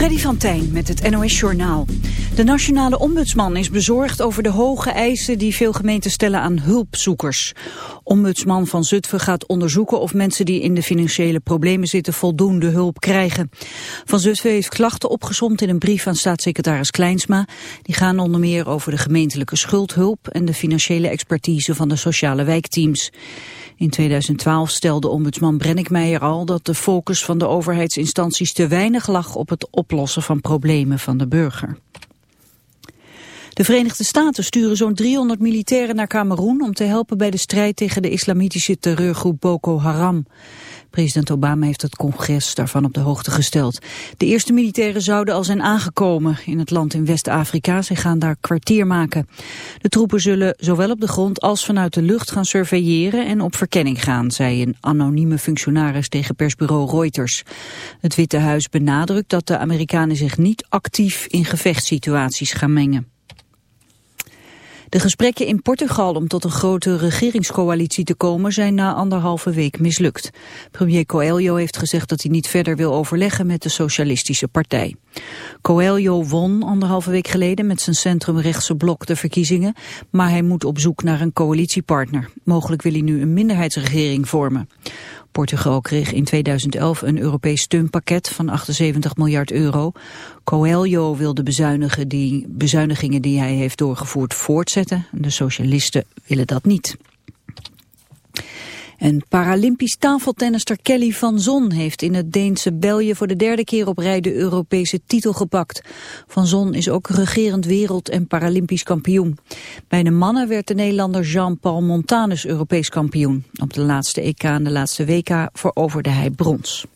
Freddy van Tijn met het NOS Journaal. De nationale ombudsman is bezorgd over de hoge eisen die veel gemeenten stellen aan hulpzoekers. Ombudsman van Zutphen gaat onderzoeken of mensen die in de financiële problemen zitten voldoende hulp krijgen. Van Zutphen heeft klachten opgezomd in een brief aan staatssecretaris Kleinsma. Die gaan onder meer over de gemeentelijke schuldhulp en de financiële expertise van de sociale wijkteams. In 2012 stelde ombudsman Brennickmeijer al dat de focus van de overheidsinstanties te weinig lag op het oplossen van problemen van de burger. De Verenigde Staten sturen zo'n 300 militairen naar Cameroen om te helpen bij de strijd tegen de islamitische terreurgroep Boko Haram. President Obama heeft het congres daarvan op de hoogte gesteld. De eerste militairen zouden al zijn aangekomen in het land in West-Afrika. Ze gaan daar kwartier maken. De troepen zullen zowel op de grond als vanuit de lucht gaan surveilleren en op verkenning gaan, zei een anonieme functionaris tegen persbureau Reuters. Het Witte Huis benadrukt dat de Amerikanen zich niet actief in gevechtssituaties gaan mengen. De gesprekken in Portugal om tot een grote regeringscoalitie te komen zijn na anderhalve week mislukt. Premier Coelho heeft gezegd dat hij niet verder wil overleggen met de Socialistische Partij. Coelho won anderhalve week geleden met zijn centrumrechtse blok de verkiezingen, maar hij moet op zoek naar een coalitiepartner. Mogelijk wil hij nu een minderheidsregering vormen. Portugal kreeg in 2011 een Europees steunpakket van 78 miljard euro. Coelho wil de bezuinigingen die hij heeft doorgevoerd voortzetten. De socialisten willen dat niet. En Paralympisch tafeltennister Kelly van Zon heeft in het Deense België voor de derde keer op rij de Europese titel gepakt. Van Zon is ook regerend wereld- en Paralympisch kampioen. Bij de mannen werd de Nederlander Jean-Paul Montanus Europees kampioen. Op de laatste EK en de laatste WK veroverde hij brons.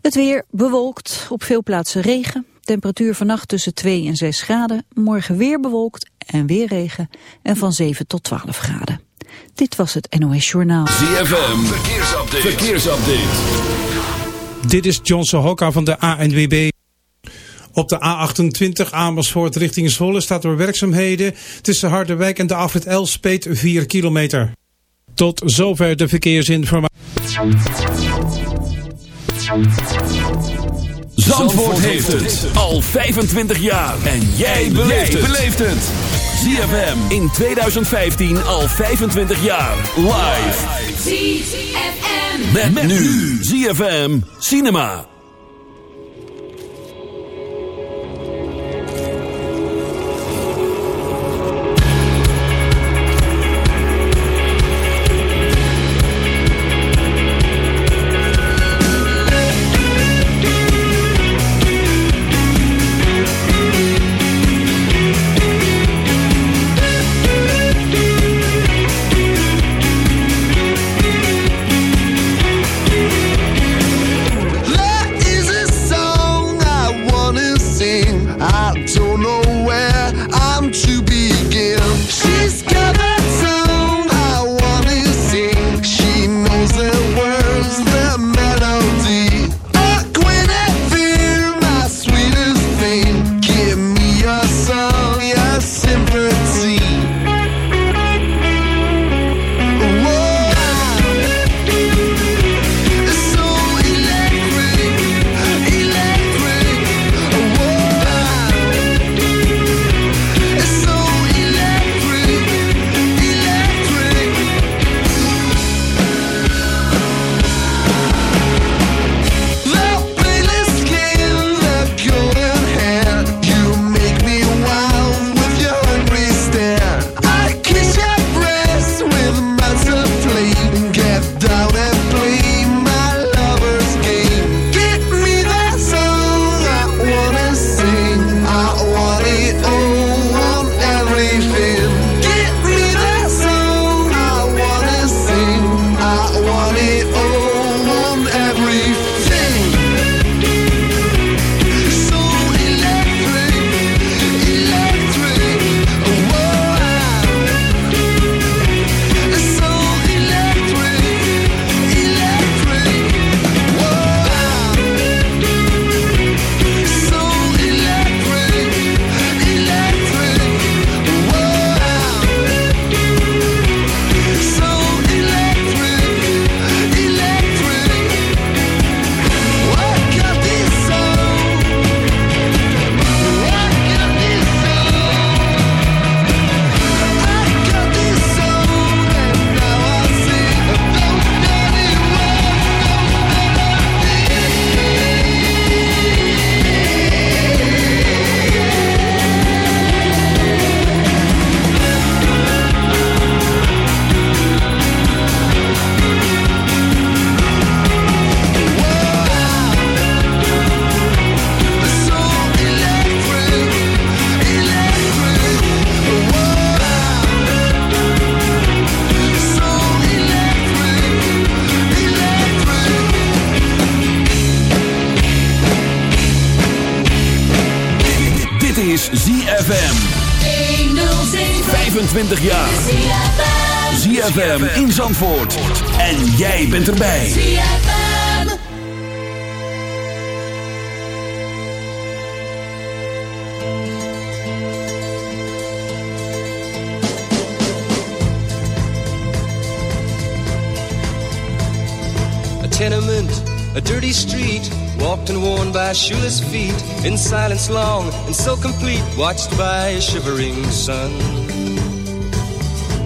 Het weer bewolkt, op veel plaatsen regen. Temperatuur vannacht tussen 2 en 6 graden. Morgen weer bewolkt en weer regen. En van 7 tot 12 graden. Dit was het NOS Journaal. ZFM, verkeersupdate. verkeersupdate. Dit is Johnson Hokka van de ANWB. Op de A28 Amersfoort richting Zwolle staat door werkzaamheden tussen Harderwijk en de afrit Elspeet 4 kilometer. Tot zover de verkeersinformatie. Zandvoort heeft het al 25 jaar. En jij beleeft het. ZFM in 2015 al 25 jaar. Live. ZFM. Met, met nu. ZFM Cinema. 25 jaar. ZFM in Zandvoort. En jij bent erbij. ZFM. Tenement, a dirty street Walked and worn by shoeless feet, in silence long and so complete, watched by a shivering sun.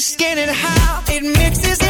skin and how it mixes.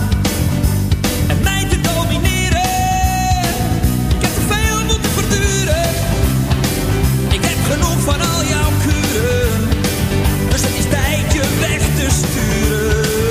sturen.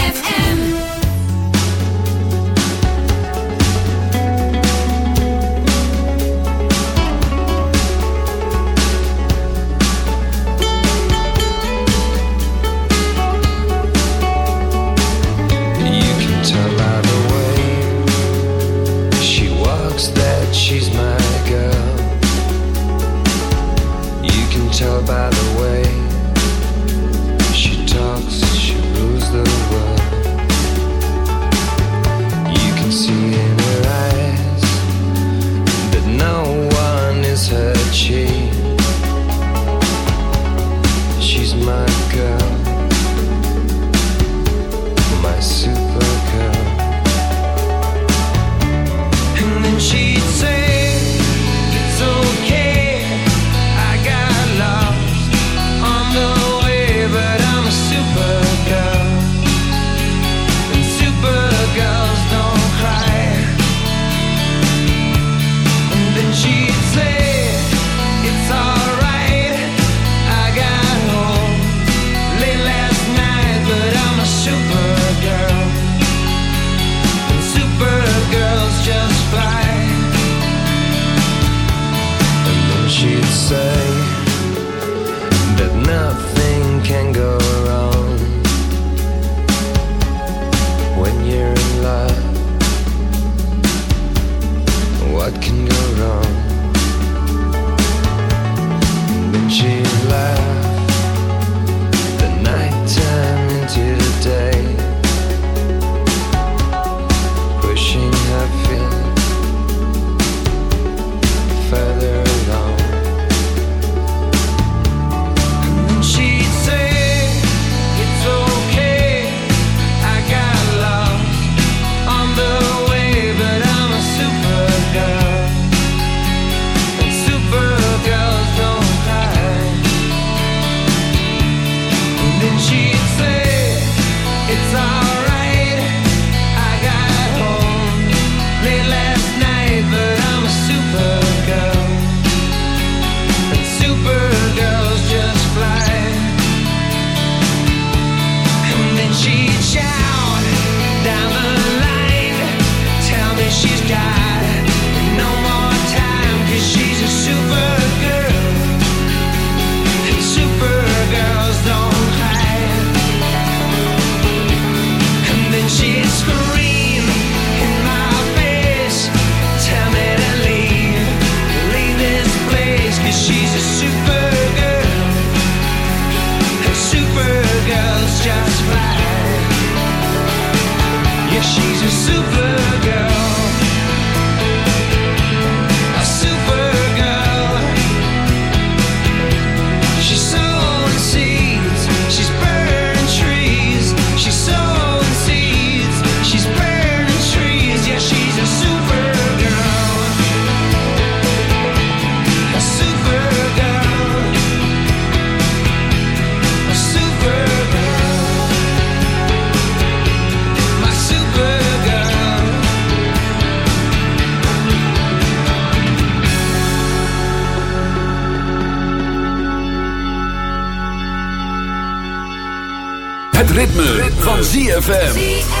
ZFM.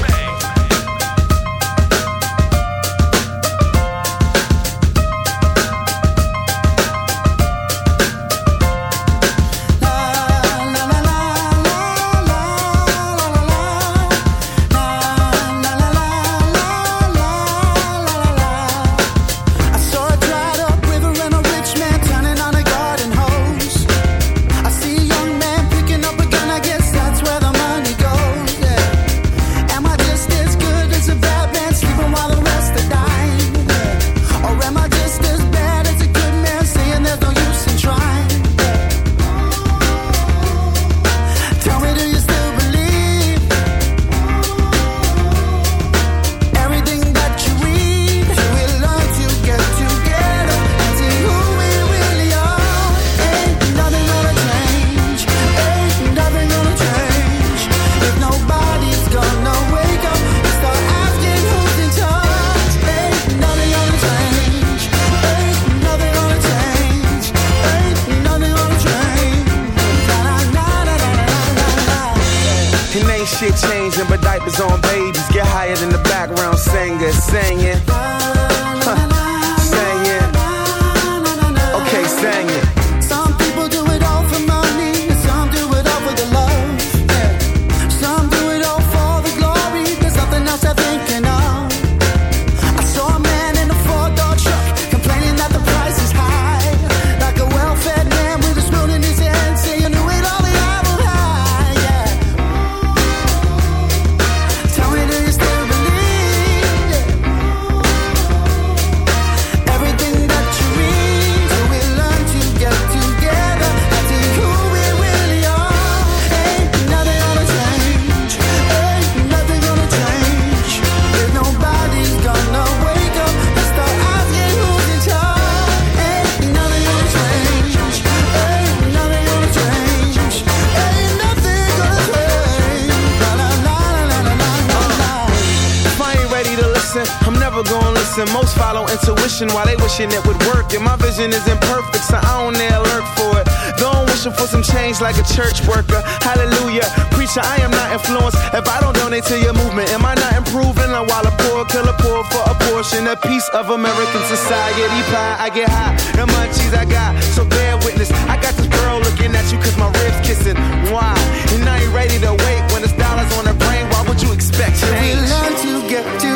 pushing for some change like a church worker. Hallelujah. Preacher, I am not influenced if I don't donate to your movement. Am I not improving? I'm while a poor killer poor for a portion, a piece of American society pie. I get high, the munchies I got, so bear witness. I got this girl looking at you cause my ribs kissing. Why? And I ain't ready to wait when it's dollars on her brain. Why would you expect change? We learn to get to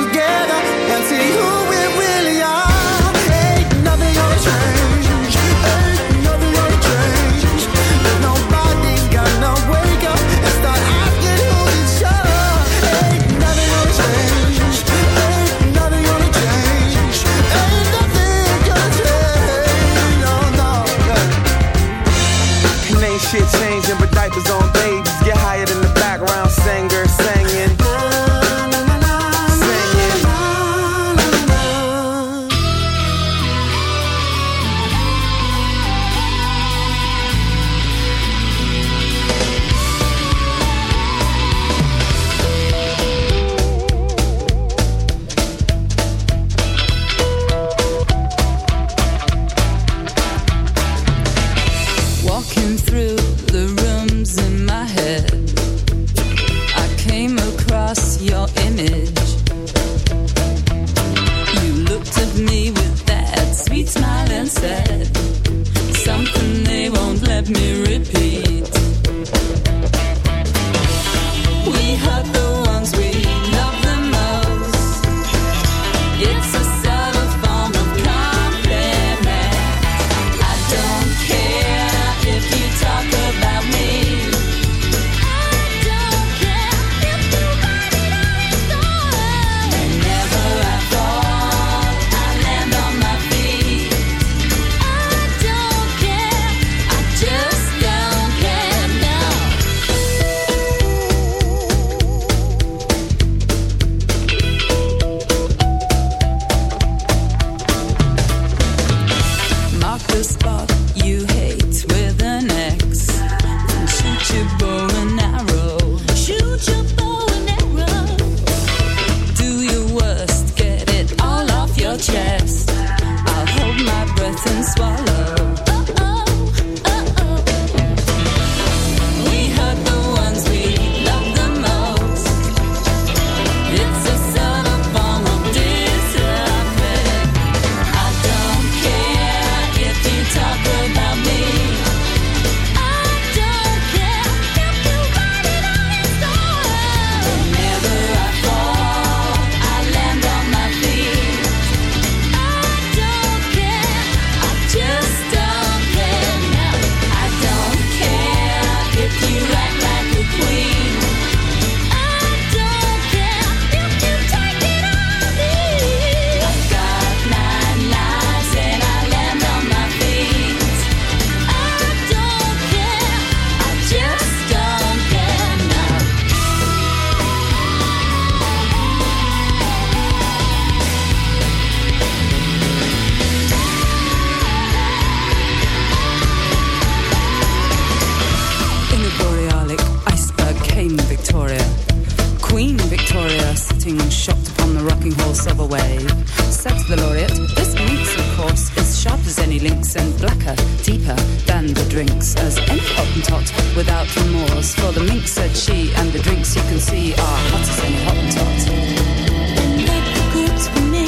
any hottentot without remorse. For the mink said she, and the drinks you can see are hot as any hottentot. Make the goods for me,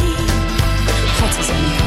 hot as any hottentot.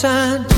Turn.